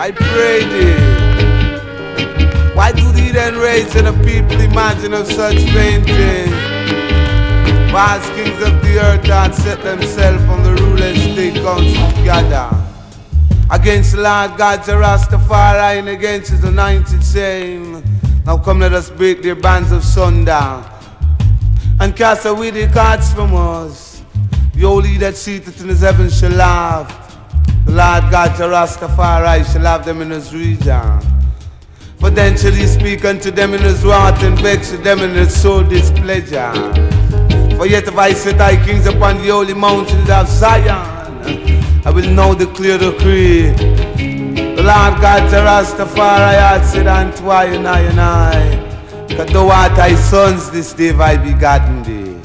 I pray thee. Why do thee then raise and the people imagine of such vain things? Vast kings of the earth that set themselves on the rulers state council together. Against the Lord God, the Rastafari, and against his anointed saying, Now come let us break their bands of sundown and cast away their cards from us. The holy that seated in his heaven shall laugh. Lord God, the Rastafari, shall have them in his region. For then shall he speak unto them in his wrath and vex them in his soul displeasure. For yet if I set thy kings upon the holy mountains of Zion. I will now declare the creed. The Lord God, the Rastafari, had said unto I and I and I. Cause thou art thy sons this day have I begotten thee.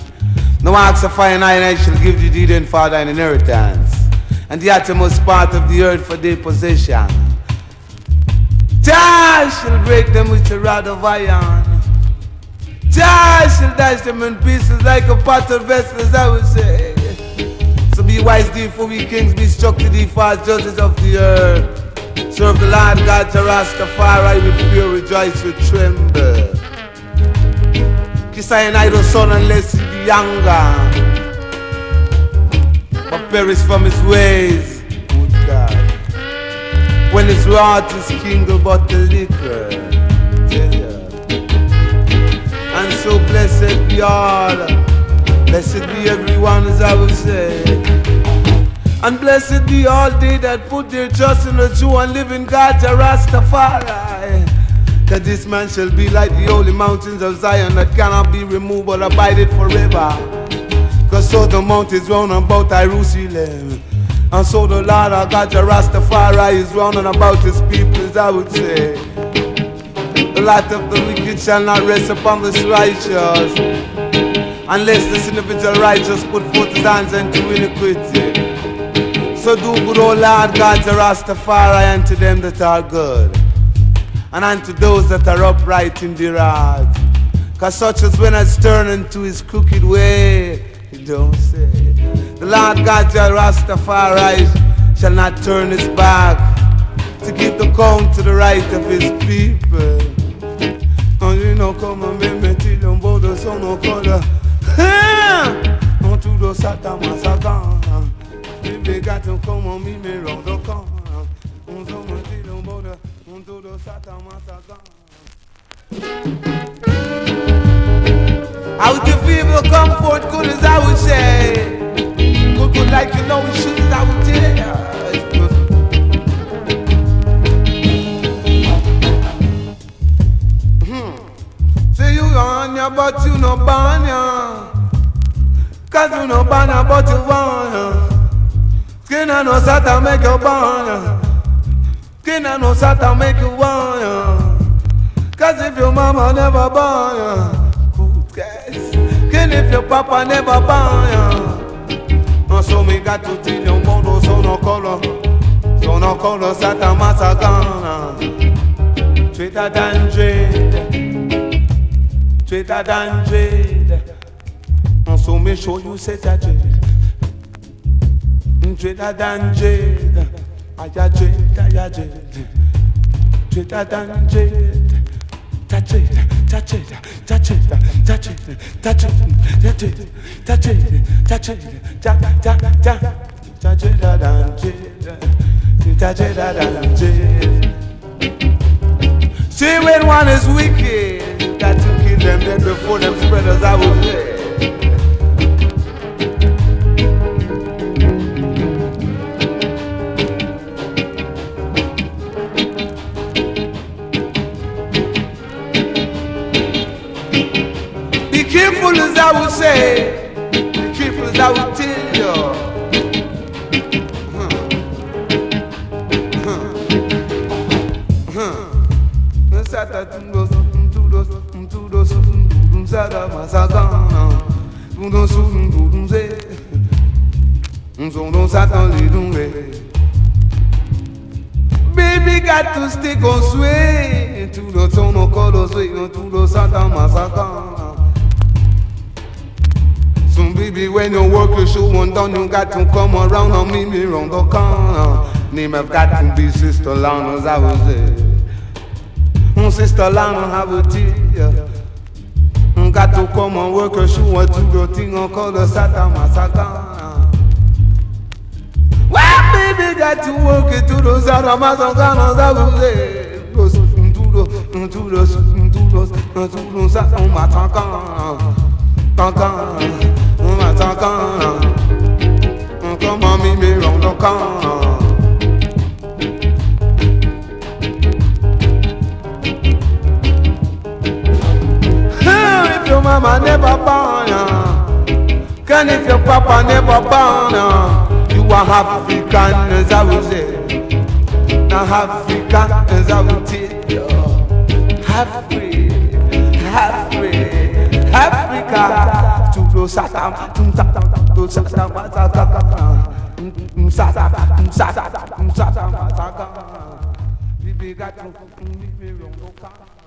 No ask of I and I and I shall give thee thee and father an inheritance. And the uttermost part of the earth for their possession. Jah shall break them with a rod of iron. Jah shall dash them in pieces like a potted vessel, as I would say. So be wise, thee, for we kings be struck to the fast judges of the earth. Serve the Lord God to Rastafari with fear, rejoice with tremble. Kiss I an idle son unless he be younger. Perish from his ways, good God. When his wrath is kindled but the liquor. Tell ya. And so blessed be all. Blessed be everyone, as I would say. And blessed be all they that put their trust in the true and living God, the Rastafari. That this man shall be like the holy mountains of Zion that cannot be removed but abided forever. So the mountains round about Jerusalem. And so the Lord our God, the Rastafari, is round about his people, as I would say. The light of the wicked shall not rest upon the righteous. Unless this individual righteous put forth his hands unto iniquity. So do good, O Lord God, the Rastafari, unto them that are good. And unto those that are upright in their heart. Cause such as when I turn into his crooked way, he don't say. The Lord God, the Rastafari, shall not turn his back to give the count to the right of his people. And you know, come and make me till them both son no color. On Out people come forth good as I would say. Good, good like you know as I would. Say you on ya, but you no ban ya. Cause you no ban ya, but you want ya. Skin and no satan make you ban ya. Skin and no satan make you want ya. Cause if your mama never born ya, if your papa never ya. And so me got to tell you, mondo sono color. Sono color satan masagana. Traitor than trade. Traitor than trade. And so me show you set a trade. Traitor than trade. I a trade, I a trade. Traitor than trade. Ta trade, trade, ta trade, ta trade, ta trade, ta trade, ta trade, ta ta ta. Ta trade than trade. Ta trade than trade. See when one is wicked, got to kill them dead before them spreaders I would say. truthful as I will say, the truthful as I will tell you. Satan. Baby got to stick on sway, tundos, tundos, tundos, tundos, sata masakana. Baby, when you work your show undone, you got to come around and meet me round the corner. Name I've got to be Sister Lana, as I was there. Sister Lana, have a tell you. Got to come and work your shoe and do your thing and call the Satan Massacre. Well, baby, got to work it to the Satan Massacre, as I was there. Tous the, tous the tous les, tous les, tous les, Papa never born. Uh. You are African as I was there. Now Africa as I will take you. Afri, Afri, Africa. To do satam, to satam, to satam, satam, satam, satam, satam, satam, satam. We got to, we got to,